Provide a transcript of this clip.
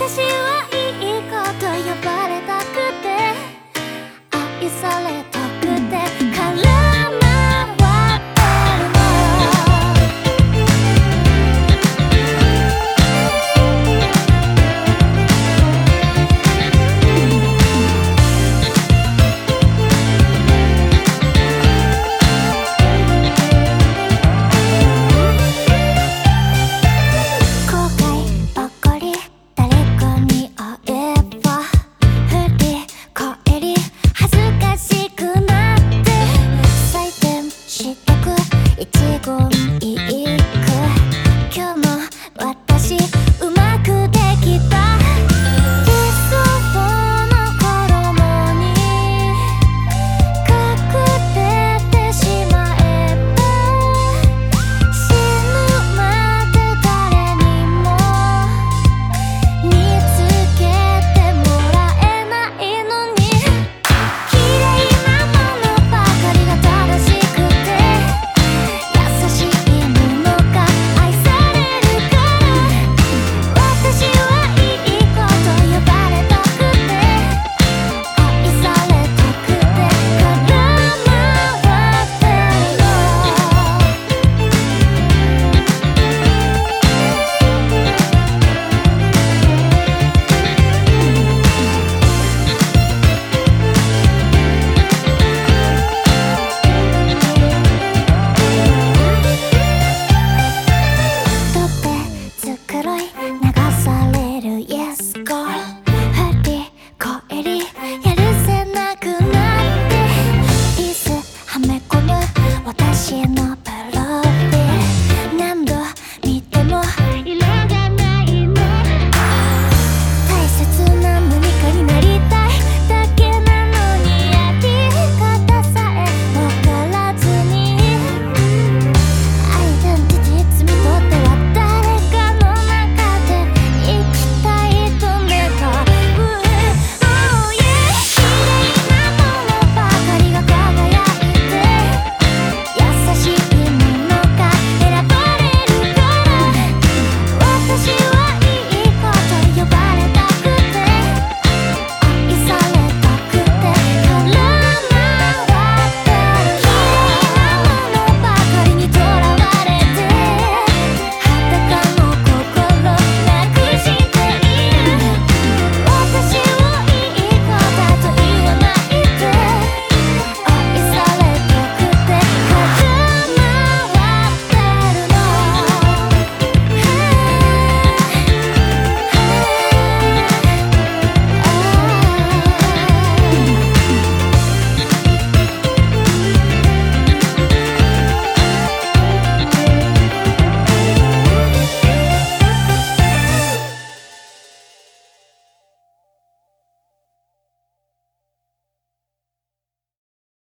私谢诺